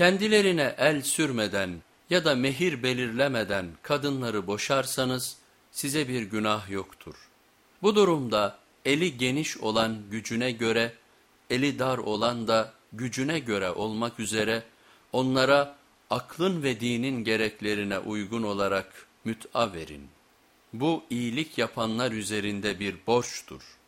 Kendilerine el sürmeden ya da mehir belirlemeden kadınları boşarsanız size bir günah yoktur. Bu durumda eli geniş olan gücüne göre, eli dar olan da gücüne göre olmak üzere onlara aklın ve dinin gereklerine uygun olarak müt'a verin. Bu iyilik yapanlar üzerinde bir borçtur.''